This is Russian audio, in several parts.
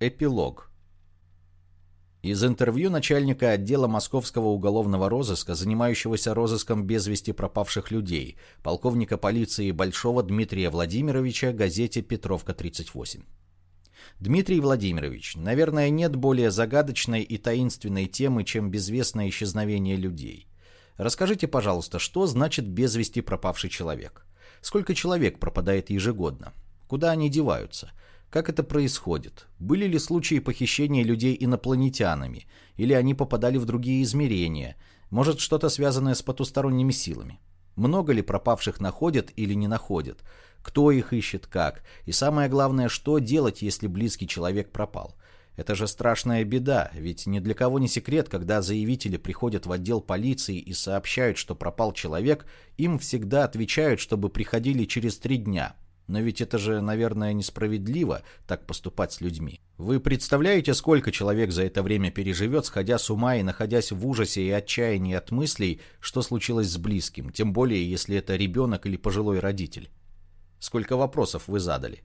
Эпилог. Из интервью начальника отдела Московского уголовного розыска, занимающегося розыском без вести пропавших людей, полковника полиции Большого Дмитрия Владимировича газете «Петровка-38». Дмитрий Владимирович, наверное, нет более загадочной и таинственной темы, чем безвестное исчезновение людей. Расскажите, пожалуйста, что значит без вести пропавший человек? Сколько человек пропадает ежегодно? Куда они деваются? Как это происходит? Были ли случаи похищения людей инопланетянами? Или они попадали в другие измерения? Может, что-то связанное с потусторонними силами? Много ли пропавших находят или не находят? Кто их ищет, как? И самое главное, что делать, если близкий человек пропал? Это же страшная беда, ведь ни для кого не секрет, когда заявители приходят в отдел полиции и сообщают, что пропал человек, им всегда отвечают, чтобы приходили через три дня – но ведь это же, наверное, несправедливо так поступать с людьми. Вы представляете, сколько человек за это время переживет, сходя с ума и находясь в ужасе и отчаянии от мыслей, что случилось с близким, тем более, если это ребенок или пожилой родитель? Сколько вопросов вы задали?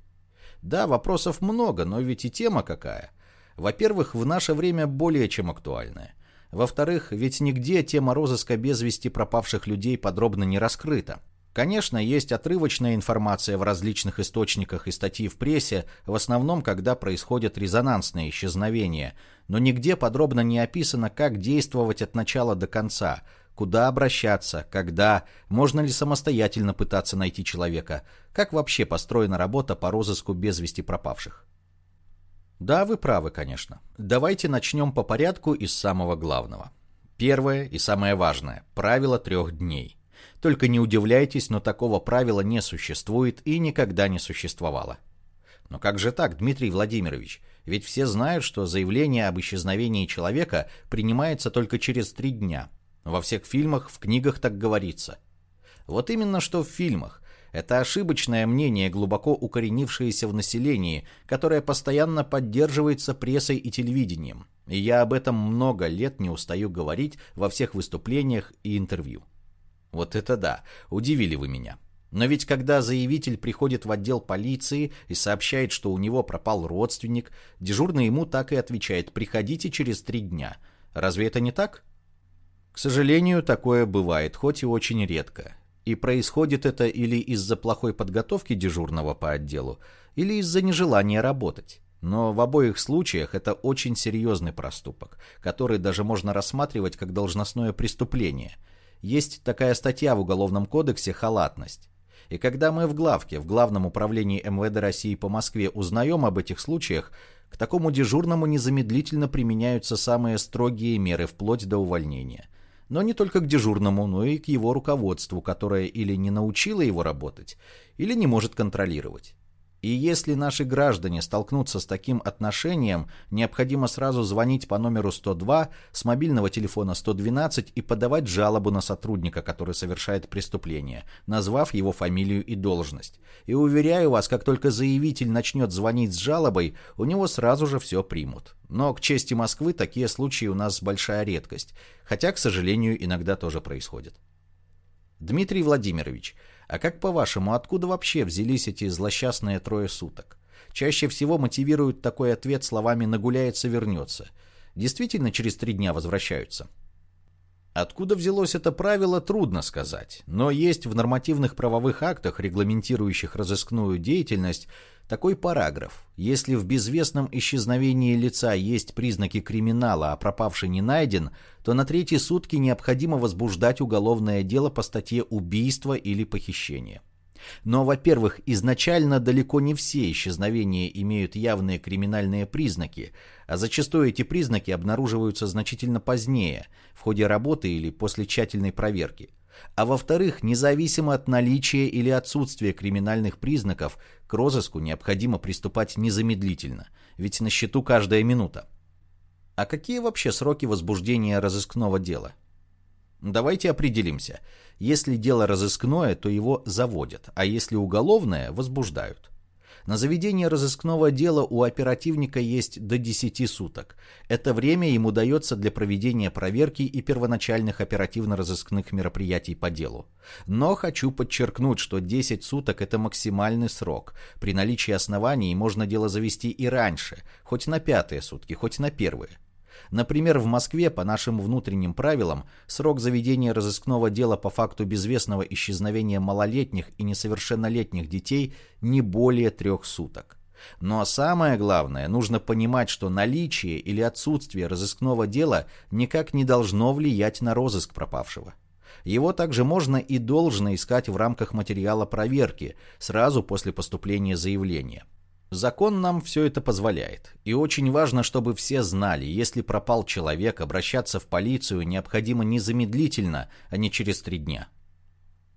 Да, вопросов много, но ведь и тема какая. Во-первых, в наше время более чем актуальная. Во-вторых, ведь нигде тема розыска без вести пропавших людей подробно не раскрыта. Конечно, есть отрывочная информация в различных источниках и статьи в прессе, в основном, когда происходят резонансные исчезновения, но нигде подробно не описано, как действовать от начала до конца, куда обращаться, когда, можно ли самостоятельно пытаться найти человека, как вообще построена работа по розыску без вести пропавших. Да, вы правы, конечно. Давайте начнем по порядку из самого главного. Первое и самое важное – правило трех дней. Только не удивляйтесь, но такого правила не существует и никогда не существовало. Но как же так, Дмитрий Владимирович? Ведь все знают, что заявление об исчезновении человека принимается только через три дня. Во всех фильмах, в книгах так говорится. Вот именно что в фильмах. Это ошибочное мнение, глубоко укоренившееся в населении, которое постоянно поддерживается прессой и телевидением. И я об этом много лет не устаю говорить во всех выступлениях и интервью. Вот это да, удивили вы меня. Но ведь когда заявитель приходит в отдел полиции и сообщает, что у него пропал родственник, дежурный ему так и отвечает «приходите через три дня». Разве это не так? К сожалению, такое бывает, хоть и очень редко. И происходит это или из-за плохой подготовки дежурного по отделу, или из-за нежелания работать. Но в обоих случаях это очень серьезный проступок, который даже можно рассматривать как должностное преступление – есть такая статья в Уголовном кодексе «халатность». И когда мы в главке, в Главном управлении МВД России по Москве узнаем об этих случаях, к такому дежурному незамедлительно применяются самые строгие меры вплоть до увольнения. Но не только к дежурному, но и к его руководству, которое или не научило его работать, или не может контролировать. И если наши граждане столкнутся с таким отношением, необходимо сразу звонить по номеру 102 с мобильного телефона 112 и подавать жалобу на сотрудника, который совершает преступление, назвав его фамилию и должность. И уверяю вас, как только заявитель начнет звонить с жалобой, у него сразу же все примут. Но, к чести Москвы, такие случаи у нас большая редкость, хотя, к сожалению, иногда тоже происходит. Дмитрий Владимирович, а как по-вашему, откуда вообще взялись эти злосчастные трое суток? Чаще всего мотивируют такой ответ словами «нагуляется, вернется». Действительно через три дня возвращаются? Откуда взялось это правило, трудно сказать, но есть в нормативных правовых актах, регламентирующих разыскную деятельность, такой параграф. Если в безвестном исчезновении лица есть признаки криминала, а пропавший не найден, то на третьи сутки необходимо возбуждать уголовное дело по статье убийства или похищения. Но, во-первых, изначально далеко не все исчезновения имеют явные криминальные признаки, а зачастую эти признаки обнаруживаются значительно позднее, в ходе работы или после тщательной проверки. А во-вторых, независимо от наличия или отсутствия криминальных признаков, к розыску необходимо приступать незамедлительно, ведь на счету каждая минута. А какие вообще сроки возбуждения разыскного дела? Давайте определимся. Если дело разыскное, то его заводят, а если уголовное – возбуждают. На заведение разыскного дела у оперативника есть до 10 суток. Это время ему дается для проведения проверки и первоначальных оперативно-розыскных мероприятий по делу. Но хочу подчеркнуть, что 10 суток – это максимальный срок. При наличии оснований можно дело завести и раньше, хоть на пятые сутки, хоть на первые. Например, в Москве по нашим внутренним правилам срок заведения разыскного дела по факту безвестного исчезновения малолетних и несовершеннолетних детей не более трех суток. Но самое главное, нужно понимать, что наличие или отсутствие разыскного дела никак не должно влиять на розыск пропавшего. Его также можно и должно искать в рамках материала проверки, сразу после поступления заявления. Закон нам все это позволяет. И очень важно, чтобы все знали, если пропал человек, обращаться в полицию необходимо незамедлительно, а не через три дня.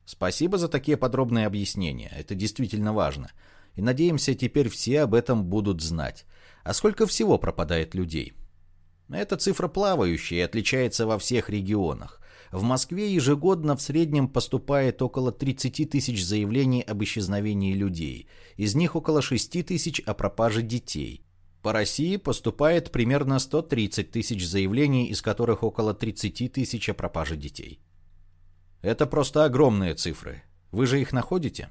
Спасибо за такие подробные объяснения. Это действительно важно. И надеемся, теперь все об этом будут знать. А сколько всего пропадает людей? Эта цифра плавающая и отличается во всех регионах. В Москве ежегодно в среднем поступает около 30 тысяч заявлений об исчезновении людей, из них около 6 тысяч о пропаже детей. По России поступает примерно 130 тысяч заявлений, из которых около 30 тысяч о пропаже детей. Это просто огромные цифры. Вы же их находите?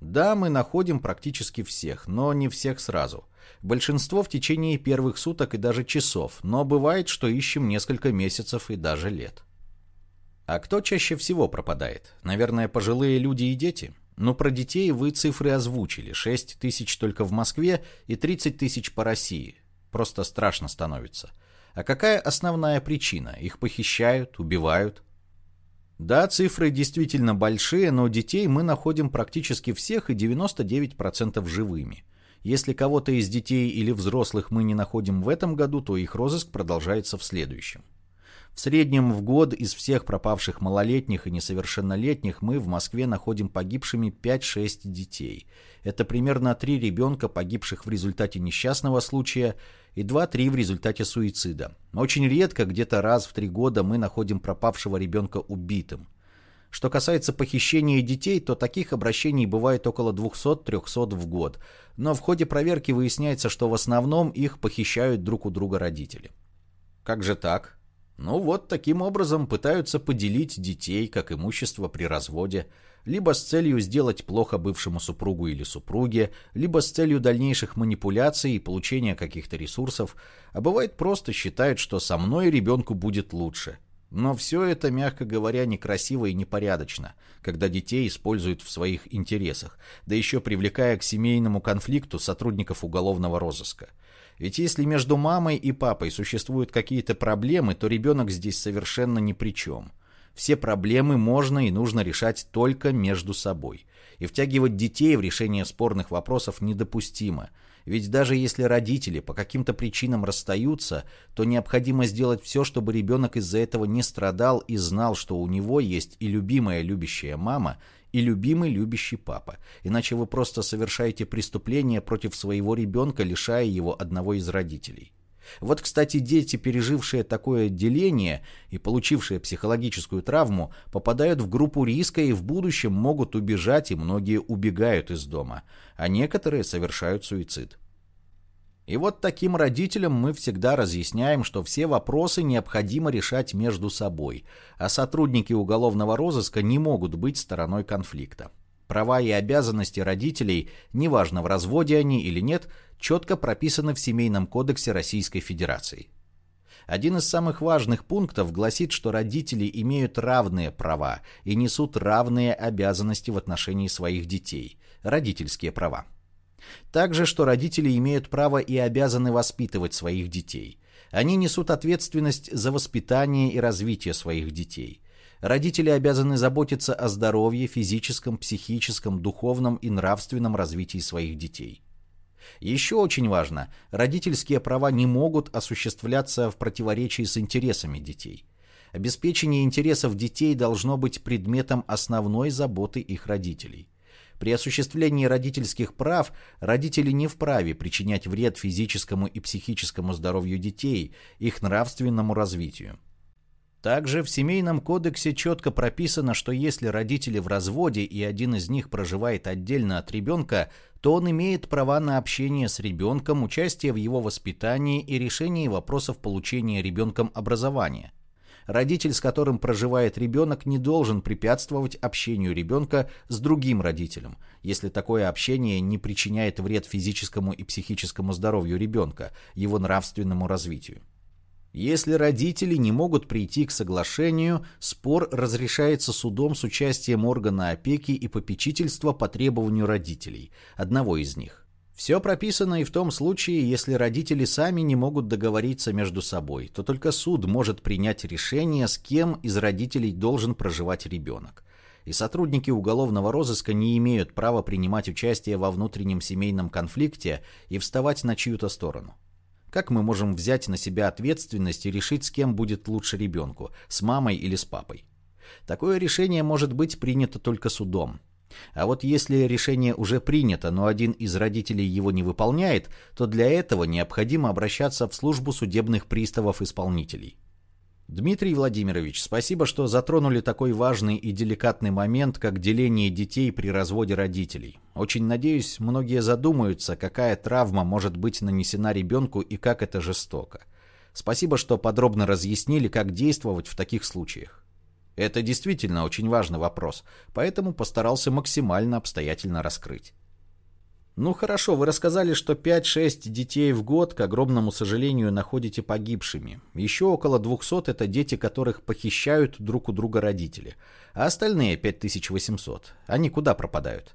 Да, мы находим практически всех, но не всех сразу. Большинство в течение первых суток и даже часов, но бывает, что ищем несколько месяцев и даже лет. А кто чаще всего пропадает? Наверное, пожилые люди и дети? Но про детей вы цифры озвучили. 6 тысяч только в Москве и 30 тысяч по России. Просто страшно становится. А какая основная причина? Их похищают, убивают? Да, цифры действительно большие, но детей мы находим практически всех и 99% живыми. Если кого-то из детей или взрослых мы не находим в этом году, то их розыск продолжается в следующем. В среднем в год из всех пропавших малолетних и несовершеннолетних мы в Москве находим погибшими 5-6 детей. Это примерно 3 ребенка, погибших в результате несчастного случая, и 2-3 в результате суицида. Очень редко, где-то раз в 3 года, мы находим пропавшего ребенка убитым. Что касается похищения детей, то таких обращений бывает около 200-300 в год, но в ходе проверки выясняется, что в основном их похищают друг у друга родители. Как же так? Ну вот таким образом пытаются поделить детей как имущество при разводе, либо с целью сделать плохо бывшему супругу или супруге, либо с целью дальнейших манипуляций и получения каких-то ресурсов, а бывает просто считают, что со мной ребенку будет лучше. Но все это, мягко говоря, некрасиво и непорядочно, когда детей используют в своих интересах, да еще привлекая к семейному конфликту сотрудников уголовного розыска. Ведь если между мамой и папой существуют какие-то проблемы, то ребенок здесь совершенно ни при чем. Все проблемы можно и нужно решать только между собой. И втягивать детей в решение спорных вопросов недопустимо. Ведь даже если родители по каким-то причинам расстаются, то необходимо сделать все, чтобы ребенок из-за этого не страдал и знал, что у него есть и любимая любящая мама, и любимый любящий папа. Иначе вы просто совершаете преступление против своего ребенка, лишая его одного из родителей. Вот, кстати, дети, пережившие такое деление и получившие психологическую травму, попадают в группу риска и в будущем могут убежать, и многие убегают из дома, а некоторые совершают суицид. И вот таким родителям мы всегда разъясняем, что все вопросы необходимо решать между собой, а сотрудники уголовного розыска не могут быть стороной конфликта. Права и обязанности родителей, неважно в разводе они или нет, четко прописаны в Семейном кодексе Российской Федерации. Один из самых важных пунктов гласит, что родители имеют равные права и несут равные обязанности в отношении своих детей – родительские права. Также, что родители имеют право и обязаны воспитывать своих детей. Они несут ответственность за воспитание и развитие своих детей. Родители обязаны заботиться о здоровье, физическом, психическом, духовном и нравственном развитии своих детей. Еще очень важно, родительские права не могут осуществляться в противоречии с интересами детей. Обеспечение интересов детей должно быть предметом основной заботы их родителей. При осуществлении родительских прав родители не вправе причинять вред физическому и психическому здоровью детей, их нравственному развитию. Также в Семейном кодексе четко прописано, что если родители в разводе и один из них проживает отдельно от ребенка, то он имеет права на общение с ребенком, участие в его воспитании и решении вопросов получения ребенком образования. Родитель, с которым проживает ребенок, не должен препятствовать общению ребенка с другим родителем, если такое общение не причиняет вред физическому и психическому здоровью ребенка, его нравственному развитию. Если родители не могут прийти к соглашению, спор разрешается судом с участием органа опеки и попечительства по требованию родителей, одного из них. Все прописано и в том случае, если родители сами не могут договориться между собой, то только суд может принять решение, с кем из родителей должен проживать ребенок. И сотрудники уголовного розыска не имеют права принимать участие во внутреннем семейном конфликте и вставать на чью-то сторону. Как мы можем взять на себя ответственность и решить, с кем будет лучше ребенку, с мамой или с папой? Такое решение может быть принято только судом. А вот если решение уже принято, но один из родителей его не выполняет, то для этого необходимо обращаться в службу судебных приставов-исполнителей. Дмитрий Владимирович, спасибо, что затронули такой важный и деликатный момент, как деление детей при разводе родителей. Очень надеюсь, многие задумаются, какая травма может быть нанесена ребенку и как это жестоко. Спасибо, что подробно разъяснили, как действовать в таких случаях. Это действительно очень важный вопрос, поэтому постарался максимально обстоятельно раскрыть. Ну хорошо, вы рассказали, что 5-6 детей в год, к огромному сожалению, находите погибшими. Еще около 200 это дети, которых похищают друг у друга родители. А остальные 5800, они куда пропадают?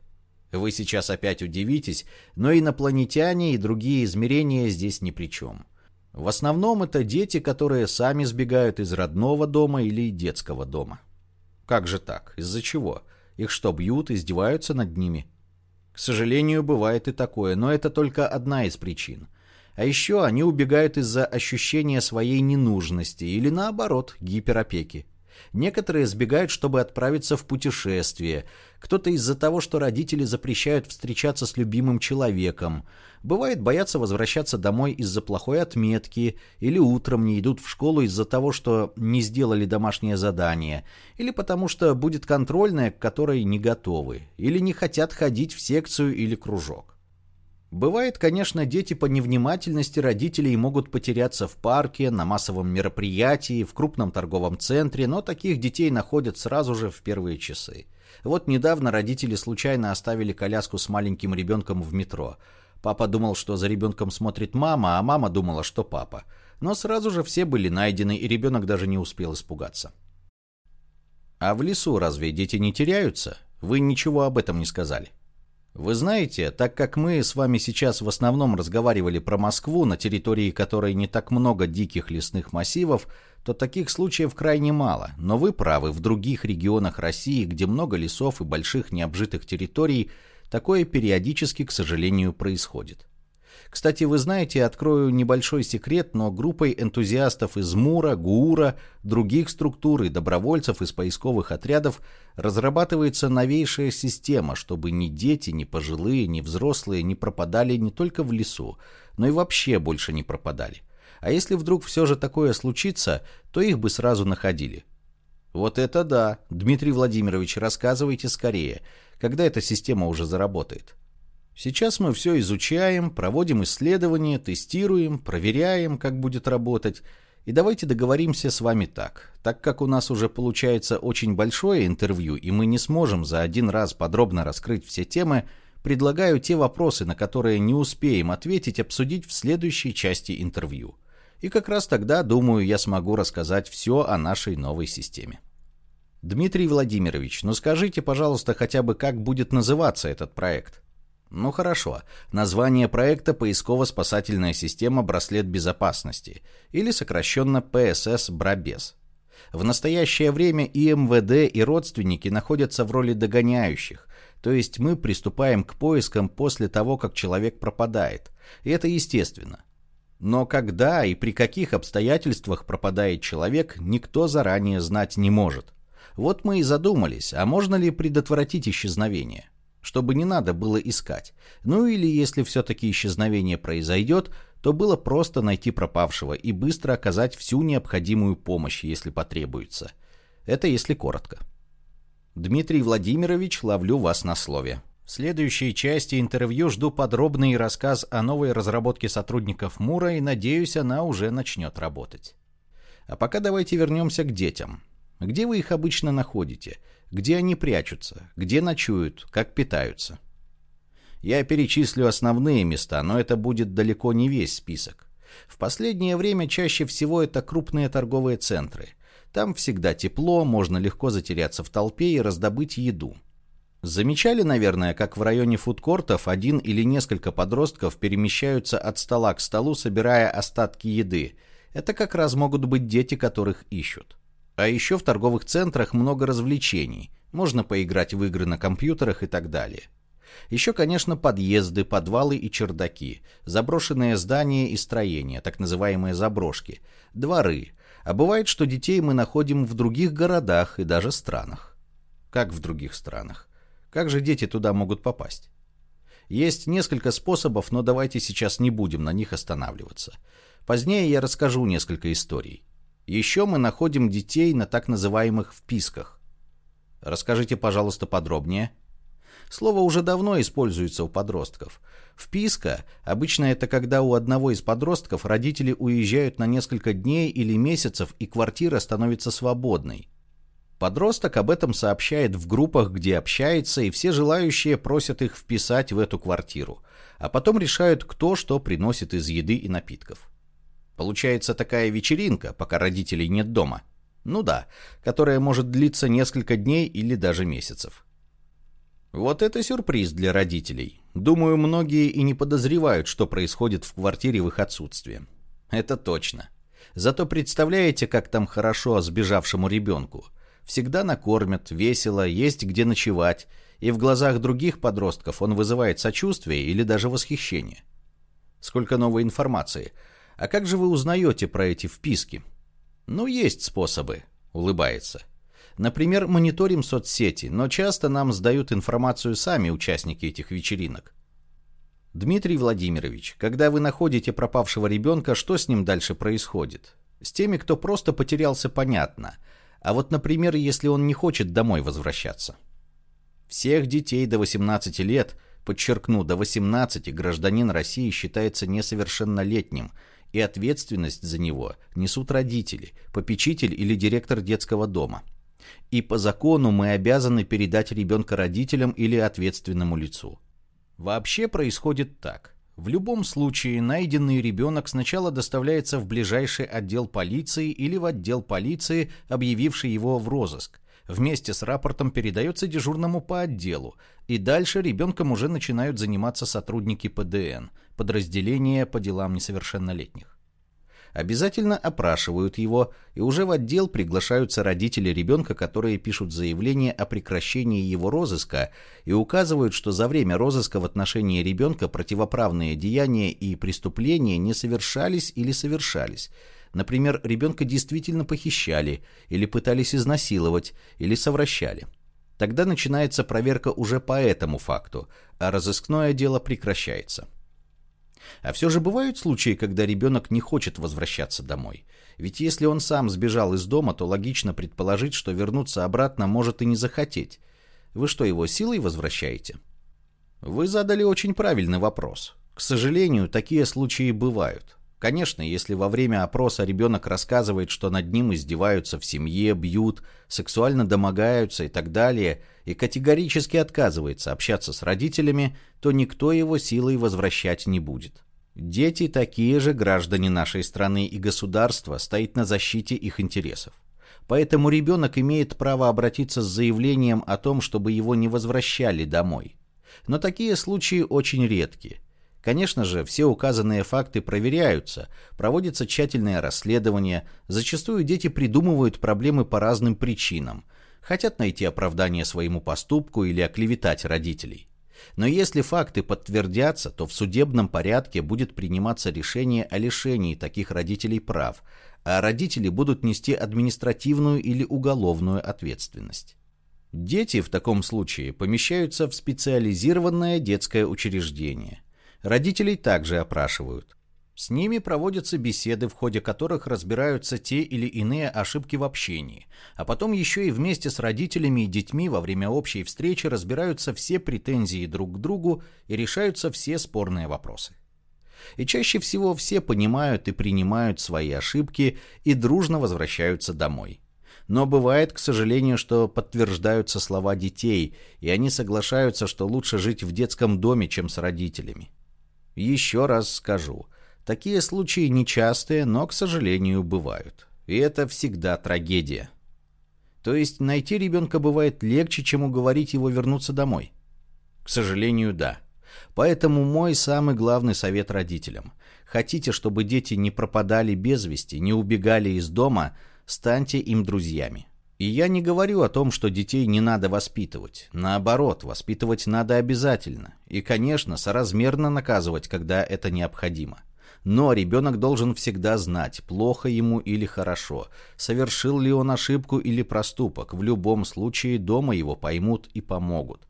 Вы сейчас опять удивитесь, но инопланетяне и другие измерения здесь ни при чем. В основном это дети, которые сами сбегают из родного дома или детского дома. Как же так? Из-за чего? Их что, бьют, издеваются над ними? К сожалению, бывает и такое, но это только одна из причин. А еще они убегают из-за ощущения своей ненужности или наоборот, гиперопеки. Некоторые сбегают, чтобы отправиться в путешествие. Кто-то из-за того, что родители запрещают встречаться с любимым человеком. Бывает, боятся возвращаться домой из-за плохой отметки, или утром не идут в школу из-за того, что не сделали домашнее задание, или потому что будет контрольная, к которой не готовы, или не хотят ходить в секцию или кружок. Бывает, конечно, дети по невнимательности родителей могут потеряться в парке, на массовом мероприятии, в крупном торговом центре, но таких детей находят сразу же в первые часы. Вот недавно родители случайно оставили коляску с маленьким ребенком в метро. Папа думал, что за ребенком смотрит мама, а мама думала, что папа. Но сразу же все были найдены, и ребенок даже не успел испугаться. А в лесу разве дети не теряются? Вы ничего об этом не сказали. Вы знаете, так как мы с вами сейчас в основном разговаривали про Москву, на территории которой не так много диких лесных массивов, то таких случаев крайне мало. Но вы правы, в других регионах России, где много лесов и больших необжитых территорий, такое периодически, к сожалению, происходит. Кстати, вы знаете, открою небольшой секрет, но группой энтузиастов из МУРа, ГУРа, других структур и добровольцев из поисковых отрядов разрабатывается новейшая система, чтобы ни дети, ни пожилые, ни взрослые не пропадали не только в лесу, но и вообще больше не пропадали. А если вдруг все же такое случится, то их бы сразу находили. Вот это да, Дмитрий Владимирович, рассказывайте скорее, когда эта система уже заработает. Сейчас мы все изучаем, проводим исследования, тестируем, проверяем, как будет работать. И давайте договоримся с вами так. Так как у нас уже получается очень большое интервью, и мы не сможем за один раз подробно раскрыть все темы, предлагаю те вопросы, на которые не успеем ответить, обсудить в следующей части интервью. И как раз тогда, думаю, я смогу рассказать все о нашей новой системе. Дмитрий Владимирович, ну скажите, пожалуйста, хотя бы как будет называться этот проект? Ну хорошо, название проекта «Поисково-спасательная система «Браслет безопасности» или сокращенно ПСС «Брабес». В настоящее время и МВД, и родственники находятся в роли догоняющих, то есть мы приступаем к поискам после того, как человек пропадает. И это естественно. Но когда и при каких обстоятельствах пропадает человек, никто заранее знать не может. Вот мы и задумались, а можно ли предотвратить исчезновение? Чтобы не надо было искать. Ну или если все-таки исчезновение произойдет, то было просто найти пропавшего и быстро оказать всю необходимую помощь, если потребуется. Это если коротко. Дмитрий Владимирович, ловлю вас на слове. В следующей части интервью жду подробный рассказ о новой разработке сотрудников МУРа и надеюсь, она уже начнет работать. А пока давайте вернемся к детям. Где вы их обычно находите? Где они прячутся? Где ночуют? Как питаются? Я перечислю основные места, но это будет далеко не весь список. В последнее время чаще всего это крупные торговые центры. Там всегда тепло, можно легко затеряться в толпе и раздобыть еду. Замечали, наверное, как в районе фудкортов один или несколько подростков перемещаются от стола к столу, собирая остатки еды. Это как раз могут быть дети, которых ищут. А еще в торговых центрах много развлечений. Можно поиграть в игры на компьютерах и так далее. Еще, конечно, подъезды, подвалы и чердаки, заброшенные здания и строения, так называемые заброшки, дворы. А бывает, что детей мы находим в других городах и даже странах. Как в других странах? Как же дети туда могут попасть? Есть несколько способов, но давайте сейчас не будем на них останавливаться. Позднее я расскажу несколько историй. Еще мы находим детей на так называемых вписках. Расскажите, пожалуйста, подробнее. Слово уже давно используется у подростков. Вписка – обычно это когда у одного из подростков родители уезжают на несколько дней или месяцев, и квартира становится свободной. Подросток об этом сообщает в группах, где общается, и все желающие просят их вписать в эту квартиру, а потом решают, кто что приносит из еды и напитков. Получается такая вечеринка, пока родителей нет дома. Ну да, которая может длиться несколько дней или даже месяцев. Вот это сюрприз для родителей. Думаю, многие и не подозревают, что происходит в квартире в их отсутствие. Это точно. Зато представляете, как там хорошо сбежавшему ребенку. Всегда накормят, весело, есть где ночевать, и в глазах других подростков он вызывает сочувствие или даже восхищение. Сколько новой информации – а как же вы узнаете про эти вписки? Ну, есть способы, улыбается. Например, мониторим соцсети, но часто нам сдают информацию сами участники этих вечеринок. Дмитрий Владимирович, когда вы находите пропавшего ребенка, что с ним дальше происходит? С теми, кто просто потерялся, понятно. А вот, например, если он не хочет домой возвращаться. Всех детей до 18 лет, подчеркну, до 18 гражданин России считается несовершеннолетним – и ответственность за него несут родители, попечитель или директор детского дома. И по закону мы обязаны передать ребенка родителям или ответственному лицу. Вообще происходит так. В любом случае найденный ребенок сначала доставляется в ближайший отдел полиции или в отдел полиции, объявивший его в розыск. Вместе с рапортом передается дежурному по отделу, и дальше ребенком уже начинают заниматься сотрудники ПДН – подразделения по делам несовершеннолетних. Обязательно опрашивают его, и уже в отдел приглашаются родители ребенка, которые пишут заявление о прекращении его розыска и указывают, что за время розыска в отношении ребенка противоправные деяния и преступления не совершались или совершались. Например, ребенка действительно похищали, или пытались изнасиловать, или совращали. Тогда начинается проверка уже по этому факту, а разыскное дело прекращается. А все же бывают случаи, когда ребенок не хочет возвращаться домой. Ведь если он сам сбежал из дома, то логично предположить, что вернуться обратно может и не захотеть. Вы что, его силой возвращаете? Вы задали очень правильный вопрос. К сожалению, такие случаи бывают. Конечно, если во время опроса ребенок рассказывает, что над ним издеваются в семье, бьют, сексуально домогаются и так далее, и категорически отказывается общаться с родителями, то никто его силой возвращать не будет. Дети такие же граждане нашей страны и государства стоит на защите их интересов. Поэтому ребенок имеет право обратиться с заявлением о том, чтобы его не возвращали домой. Но такие случаи очень редки. Конечно же, все указанные факты проверяются, проводится тщательное расследование, зачастую дети придумывают проблемы по разным причинам, хотят найти оправдание своему поступку или оклеветать родителей. Но если факты подтвердятся, то в судебном порядке будет приниматься решение о лишении таких родителей прав, а родители будут нести административную или уголовную ответственность. Дети в таком случае помещаются в специализированное детское учреждение. Родителей также опрашивают. С ними проводятся беседы, в ходе которых разбираются те или иные ошибки в общении, а потом еще и вместе с родителями и детьми во время общей встречи разбираются все претензии друг к другу и решаются все спорные вопросы. И чаще всего все понимают и принимают свои ошибки и дружно возвращаются домой. Но бывает, к сожалению, что подтверждаются слова детей, и они соглашаются, что лучше жить в детском доме, чем с родителями. Еще раз скажу, такие случаи нечастые, но, к сожалению, бывают. И это всегда трагедия. То есть найти ребенка бывает легче, чем уговорить его вернуться домой? К сожалению, да. Поэтому мой самый главный совет родителям. Хотите, чтобы дети не пропадали без вести, не убегали из дома, станьте им друзьями. И я не говорю о том, что детей не надо воспитывать. Наоборот, воспитывать надо обязательно. И, конечно, соразмерно наказывать, когда это необходимо. Но ребенок должен всегда знать, плохо ему или хорошо, совершил ли он ошибку или проступок. В любом случае дома его поймут и помогут.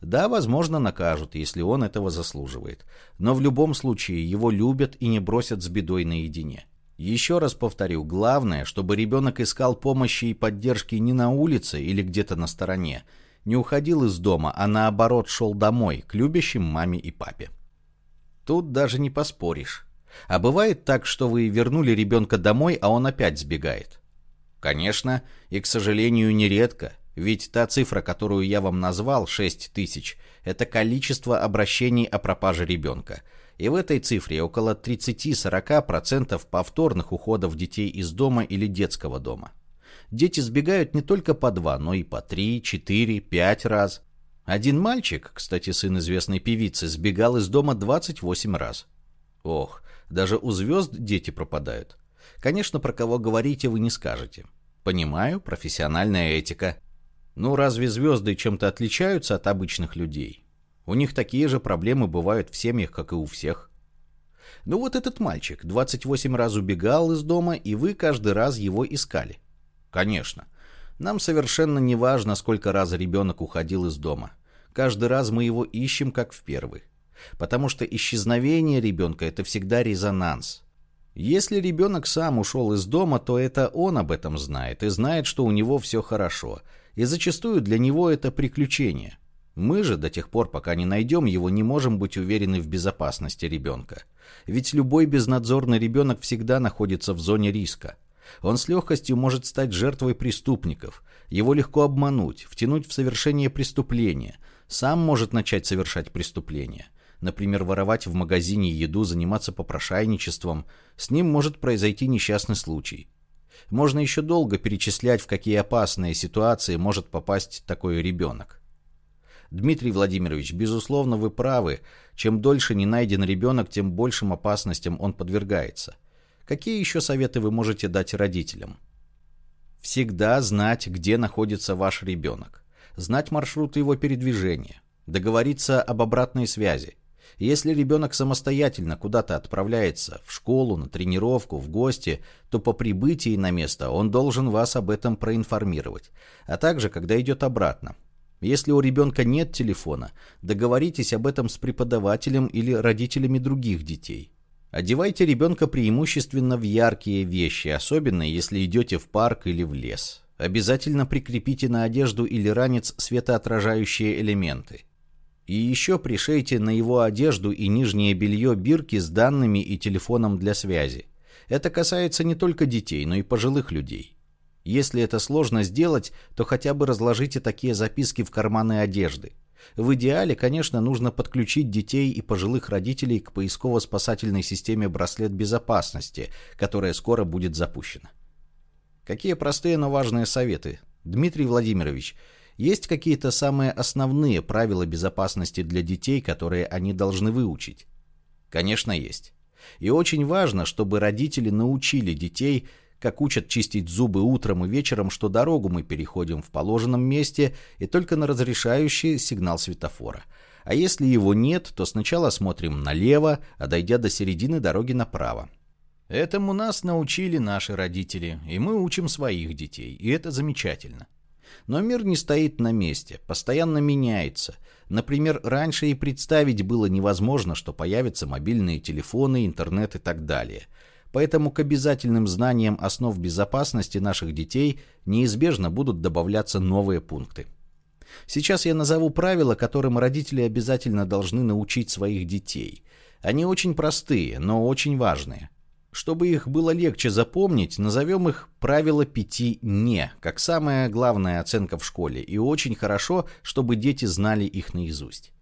Да, возможно, накажут, если он этого заслуживает. Но в любом случае его любят и не бросят с бедой наедине. Еще раз повторю, главное, чтобы ребенок искал помощи и поддержки не на улице или где-то на стороне, не уходил из дома, а наоборот шел домой, к любящим маме и папе. Тут даже не поспоришь. А бывает так, что вы вернули ребенка домой, а он опять сбегает? Конечно, и, к сожалению, нередко – ведь та цифра, которую я вам назвал, 6 тысяч, это количество обращений о пропаже ребенка. И в этой цифре около 30-40% повторных уходов детей из дома или детского дома. Дети сбегают не только по два, но и по три, четыре, пять раз. Один мальчик, кстати, сын известной певицы, сбегал из дома 28 раз. Ох, даже у звезд дети пропадают. Конечно, про кого говорите, вы не скажете. Понимаю, профессиональная этика. Ну, разве звезды чем-то отличаются от обычных людей? У них такие же проблемы бывают в семьях, как и у всех. Ну вот этот мальчик 28 раз убегал из дома, и вы каждый раз его искали. Конечно. Нам совершенно не важно, сколько раз ребенок уходил из дома. Каждый раз мы его ищем, как в первый. Потому что исчезновение ребенка – это всегда резонанс. Если ребенок сам ушел из дома, то это он об этом знает и знает, что у него все хорошо – и зачастую для него это приключение. Мы же до тех пор, пока не найдем его, не можем быть уверены в безопасности ребенка. Ведь любой безнадзорный ребенок всегда находится в зоне риска. Он с легкостью может стать жертвой преступников, его легко обмануть, втянуть в совершение преступления, сам может начать совершать преступления. Например, воровать в магазине еду, заниматься попрошайничеством. С ним может произойти несчастный случай. Можно еще долго перечислять, в какие опасные ситуации может попасть такой ребенок. Дмитрий Владимирович, безусловно, вы правы. Чем дольше не найден ребенок, тем большим опасностям он подвергается. Какие еще советы вы можете дать родителям? Всегда знать, где находится ваш ребенок. Знать маршрут его передвижения. Договориться об обратной связи. Если ребенок самостоятельно куда-то отправляется, в школу, на тренировку, в гости, то по прибытии на место он должен вас об этом проинформировать, а также, когда идет обратно. Если у ребенка нет телефона, договоритесь об этом с преподавателем или родителями других детей. Одевайте ребенка преимущественно в яркие вещи, особенно если идете в парк или в лес. Обязательно прикрепите на одежду или ранец светоотражающие элементы. И еще пришейте на его одежду и нижнее белье бирки с данными и телефоном для связи. Это касается не только детей, но и пожилых людей. Если это сложно сделать, то хотя бы разложите такие записки в карманы одежды. В идеале, конечно, нужно подключить детей и пожилых родителей к поисково-спасательной системе «Браслет безопасности», которая скоро будет запущена. Какие простые, но важные советы. Дмитрий Владимирович, есть какие-то самые основные правила безопасности для детей, которые они должны выучить? Конечно, есть. И очень важно, чтобы родители научили детей, как учат чистить зубы утром и вечером, что дорогу мы переходим в положенном месте и только на разрешающий сигнал светофора. А если его нет, то сначала смотрим налево, а дойдя до середины дороги направо. Этому нас научили наши родители, и мы учим своих детей, и это замечательно. Но мир не стоит на месте, постоянно меняется. Например, раньше и представить было невозможно, что появятся мобильные телефоны, интернет и так далее. Поэтому к обязательным знаниям основ безопасности наших детей неизбежно будут добавляться новые пункты. Сейчас я назову правила, которым родители обязательно должны научить своих детей. Они очень простые, но очень важные. Чтобы их было легче запомнить, назовем их «правило пяти не», как самая главная оценка в школе, и очень хорошо, чтобы дети знали их наизусть.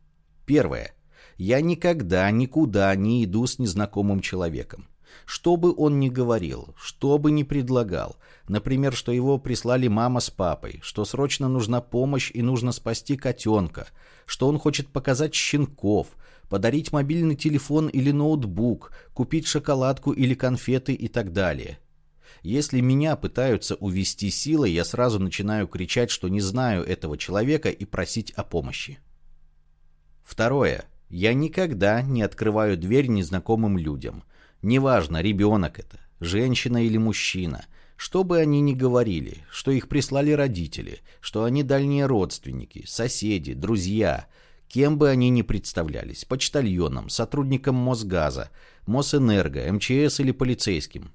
Первое. Я никогда никуда не иду с незнакомым человеком. Что бы он ни говорил, что бы ни предлагал, например, что его прислали мама с папой, что срочно нужна помощь и нужно спасти котенка, что он хочет показать щенков, подарить мобильный телефон или ноутбук, купить шоколадку или конфеты и так далее. Если меня пытаются увести силой, я сразу начинаю кричать, что не знаю этого человека и просить о помощи. Второе. Я никогда не открываю дверь незнакомым людям. Неважно, ребенок это, женщина или мужчина. Что бы они ни говорили, что их прислали родители, что они дальние родственники, соседи, друзья, кем бы они ни представлялись, почтальоном, сотрудником Мосгаза, Мосэнерго, МЧС или полицейским.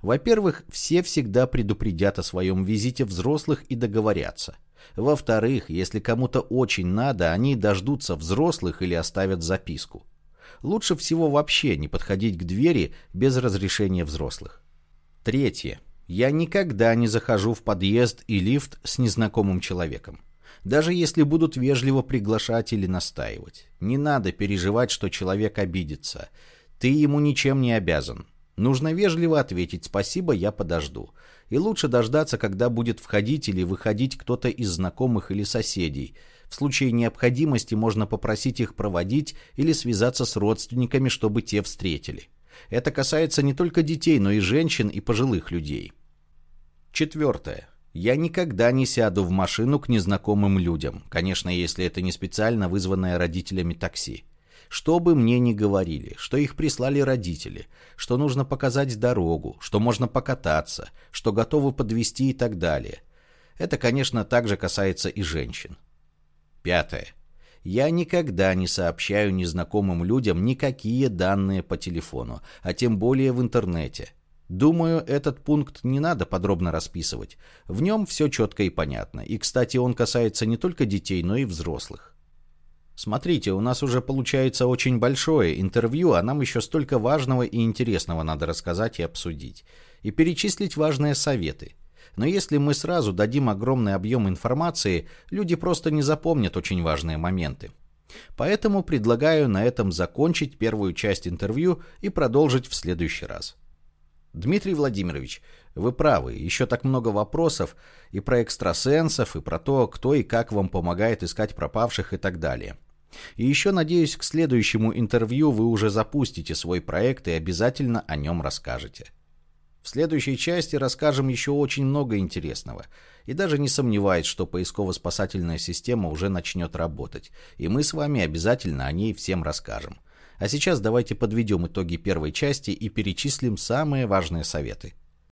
Во-первых, все всегда предупредят о своем визите взрослых и договорятся. Во-вторых, если кому-то очень надо, они дождутся взрослых или оставят записку лучше всего вообще не подходить к двери без разрешения взрослых. Третье. Я никогда не захожу в подъезд и лифт с незнакомым человеком. Даже если будут вежливо приглашать или настаивать. Не надо переживать, что человек обидится. Ты ему ничем не обязан. Нужно вежливо ответить «спасибо, я подожду». И лучше дождаться, когда будет входить или выходить кто-то из знакомых или соседей – в случае необходимости можно попросить их проводить или связаться с родственниками, чтобы те встретили. Это касается не только детей, но и женщин и пожилых людей. Четвертое. Я никогда не сяду в машину к незнакомым людям, конечно, если это не специально вызванное родителями такси. Что бы мне ни говорили, что их прислали родители, что нужно показать дорогу, что можно покататься, что готовы подвести и так далее. Это, конечно, также касается и женщин. Пятое. Я никогда не сообщаю незнакомым людям никакие данные по телефону, а тем более в интернете. Думаю, этот пункт не надо подробно расписывать. В нем все четко и понятно. И, кстати, он касается не только детей, но и взрослых. Смотрите, у нас уже получается очень большое интервью, а нам еще столько важного и интересного надо рассказать и обсудить. И перечислить важные советы. Но если мы сразу дадим огромный объем информации, люди просто не запомнят очень важные моменты. Поэтому предлагаю на этом закончить первую часть интервью и продолжить в следующий раз. Дмитрий Владимирович, вы правы, еще так много вопросов и про экстрасенсов, и про то, кто и как вам помогает искать пропавших и так далее. И еще, надеюсь, к следующему интервью вы уже запустите свой проект и обязательно о нем расскажете. В следующей части расскажем еще очень много интересного. И даже не сомневаюсь, что поисково-спасательная система уже начнет работать. И мы с вами обязательно о ней всем расскажем. А сейчас давайте подведем итоги первой части и перечислим самые важные советы.